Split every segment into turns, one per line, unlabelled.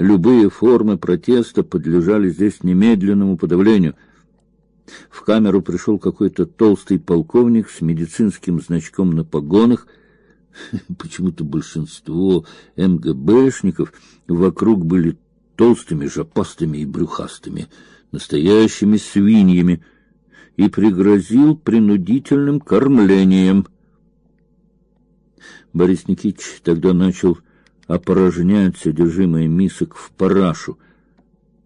Любые формы протеста подлежали здесь немедленному подавлению. В камеру пришел какой-то толстый полковник с медицинским значком на погонах. Почему-то большинство МГБшников вокруг были толстыми, жопастыми и брюхастыми, настоящими свиньями, и пригрозил принудительным кормлением. Борис Никитич тогда начал опорожнять содержимое мисок в парашу,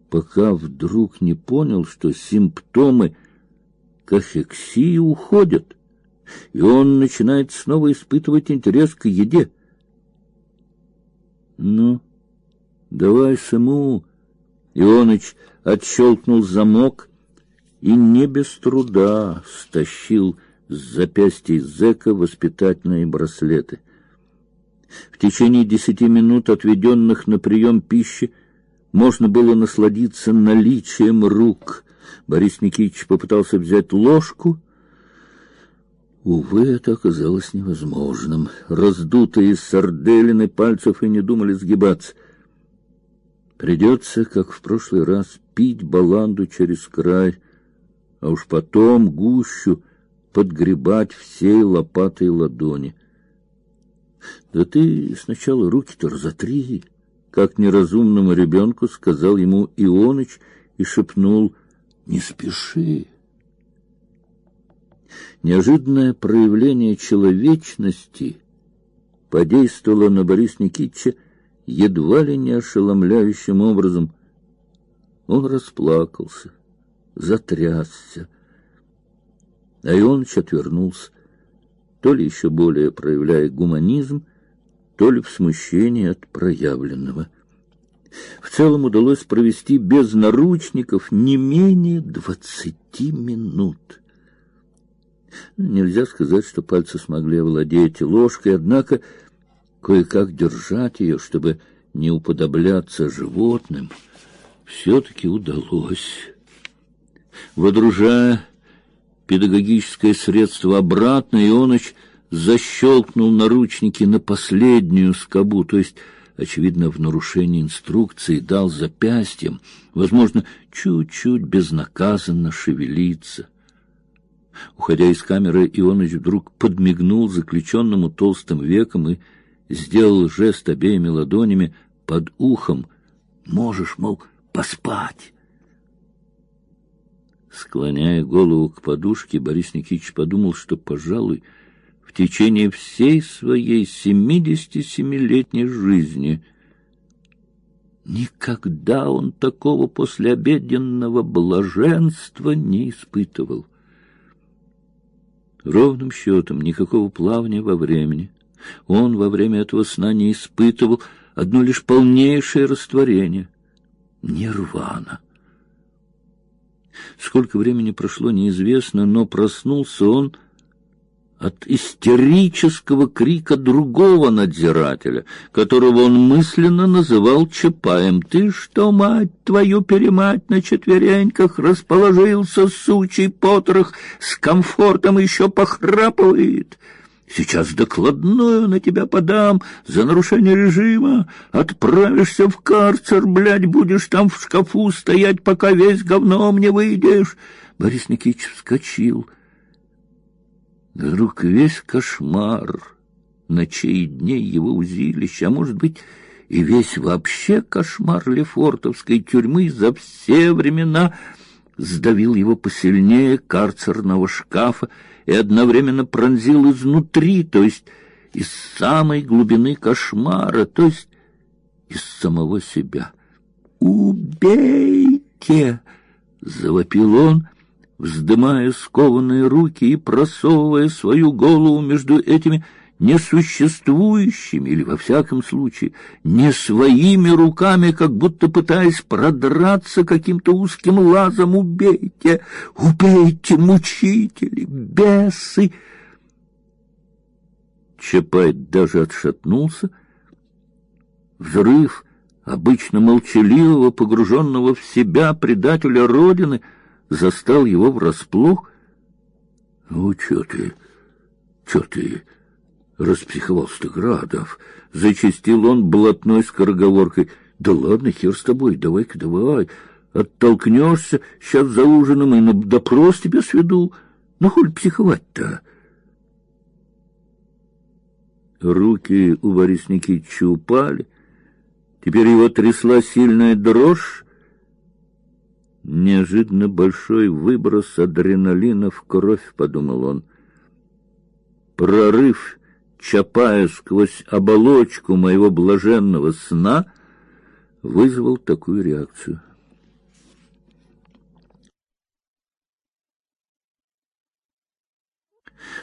пока вдруг не понял, что симптомы кахексии уходят, и он начинает снова испытывать интерес к еде. Ну, давай саму. Ионыч отщелкнул замок и не без труда стащил с запястья зэка воспитательные браслеты. В течение десяти минут, отведенных на прием пищи, можно было насладиться наличием рук. Борис Никитич попытался взять ложку. Увы, это оказалось невозможным. Раздутые сарделины пальцев и не думали сгибаться. Придется, как в прошлый раз, пить баланду через край, а уж потом гущу подгребать всей лопатой ладони. Да ты сначала руки-то разотри, как неразумному ребенку сказал ему Ионыч и шепнул: "Не спеши". Неожиданное проявление человечности подействовало на Бориса Никитича едва ли не ошеломляющим образом. Он расплакался, затрясся, а Ионыч отвернулся, то ли еще более проявляя гуманизм, то ли в смущении от проявленного. В целом удалось провести без наручников не менее двадцати минут. Нельзя сказать, что пальцы смогли овладеть ложкой, однако кое-как держать ее, чтобы не уподобляться животным, все-таки удалось. Водружая педагогическое средство обратно, Ионыч защелкнул наручники на последнюю скобу, то есть, очевидно, в нарушении инструкции дал запястьем, возможно, чуть-чуть безнаказанно шевелиться. Уходя из камеры, Ионыч вдруг подмигнул заключенному толстым веком и сделал жест обеими ладонями под ухом. «Можешь, мол, поспать!» Склоняя голову к подушке, Борис Никитич подумал, что, пожалуй, в течение всей своей семидесяти семилетней жизни никогда он такого послеобеденного блаженства не испытывал. Ровным счетом никакого плавания во времени он во время этого сна не испытывал одно лишь полнейшее растворение — нирвана. Сколько времени прошло, неизвестно, но проснулся он от истерического крика другого надзирателя, которого он мысленно называл Чапаем. «Ты что, мать твою, перемать на четвереньках, расположился, сучий потрох, с комфортом еще похрапывает!» Сейчас докладную на тебя подам за нарушение режима. Отправишься в карцер, блядь, будешь там в шкафу стоять, пока весь говном не выйдешь. Борис Никитич вскочил. Вдруг весь кошмар ночей и дней его узилища, а может быть и весь вообще кошмар Лефортовской тюрьмы за все времена сдавил его посильнее карцерного шкафа, и одновременно пронзил изнутри, то есть из самой глубины кошмара, то есть из самого себя. «Убейте!» — завопил он, вздымая скованные руки и просовывая свою голову между этими несуществующими или, во всяком случае, не своими руками, как будто пытаясь продраться каким-то узким лазом. «Убейте! Убейте, мучители, бесы!» Чапай даже отшатнулся. Взрыв обычно молчаливого, погруженного в себя предателя Родины, застал его врасплох. «Ну, что ты, что ты...» распсиховался Градов. Зачистил он блатной скороговоркой. Да ладно, хер с тобой, давай-ка давай. Оттолкнешься сейчас за ужином и на допрос тебя сведу. Ну, холь психовать-то? Руки у Бориса Никитича упали. Теперь его трясла сильная дрожь. Неожиданно большой выброс адреналина в кровь, подумал он. Прорыв Чапая сквозь оболочку моего блаженного сна, вызвал такую реакцию.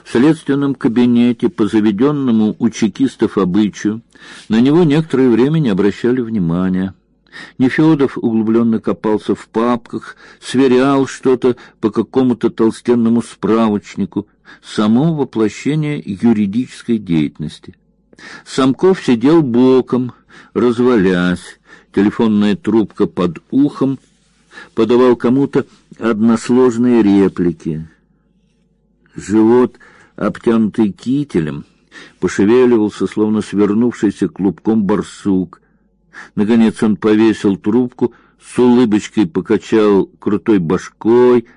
В следственном кабинете, по заведенному у чекистов обычаю, на него некоторое время не обращали внимания. Нефедов углубленно копался в папках, сверял что-то по какому-то толстенному справочнику, само воплощение юридической деятельности. Самков сидел боком, развалясь, телефонная трубка под ухом, подавал кому-то односложные реплики. Живот, обтянутый кителем, пошевеливался, словно свернувшийся клубком барсук. Наконец он повесил трубку, с улыбочкой покачал крутой башкой,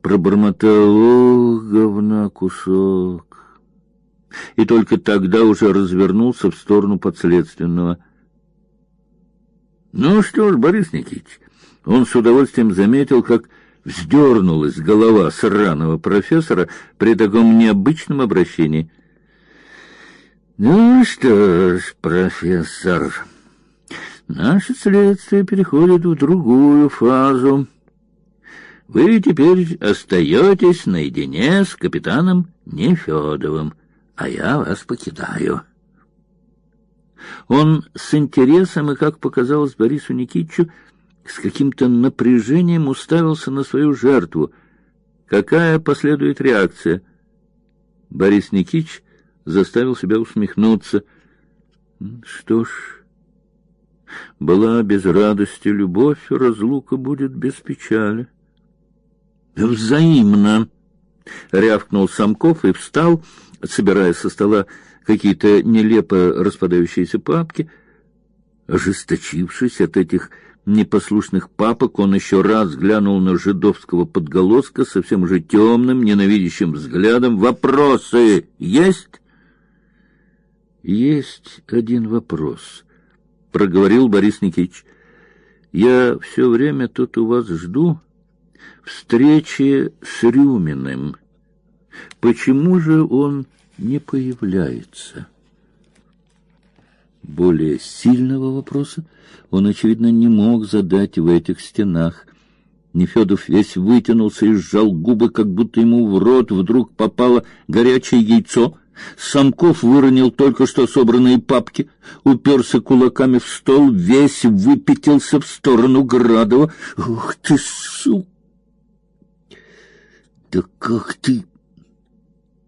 пробормотал «О, говна кусок!» и только тогда уже развернулся в сторону подследственного. «Ну что ж, Борис Никитич, он с удовольствием заметил, как вздернулась голова сраного профессора при таком необычном обращении. «Ну что ж, профессор, наше следствие переходит в другую фазу». Вы теперь остаетесь наедине с капитаном Нефедовым, а я вас покидаю. Он с интересом и, как показалось Борису Никитичу, с каким-то напряжением уставился на свою жертву. Какая последует реакция? Борис Никитич заставил себя усмехнуться. Что ж, была без радости любовь, разлука будет без печали. Взаимно, рявкнул Самков и встал, собирая со стола какие-то нелепо распадающиеся папки. Ожесточившись от этих непослушных папок, он еще раз глянул на жидовского подголоска совсем уже темным, ненавидящим взглядом. Вопросы есть? Есть один вопрос, проговорил Борис Никитич. Я все время тут у вас жду встрече с Рюминым. Почему же он не появляется? Более сильного вопроса он, очевидно, не мог задать в этих стенах. Нефедов весь вытянулся и сжал губы, как будто ему в рот вдруг попало горячее яйцо. Самков выронил только что собранные папки, уперся кулаками в стол, весь выпятился в сторону Градова. «Ух ты, сука!» Да как ты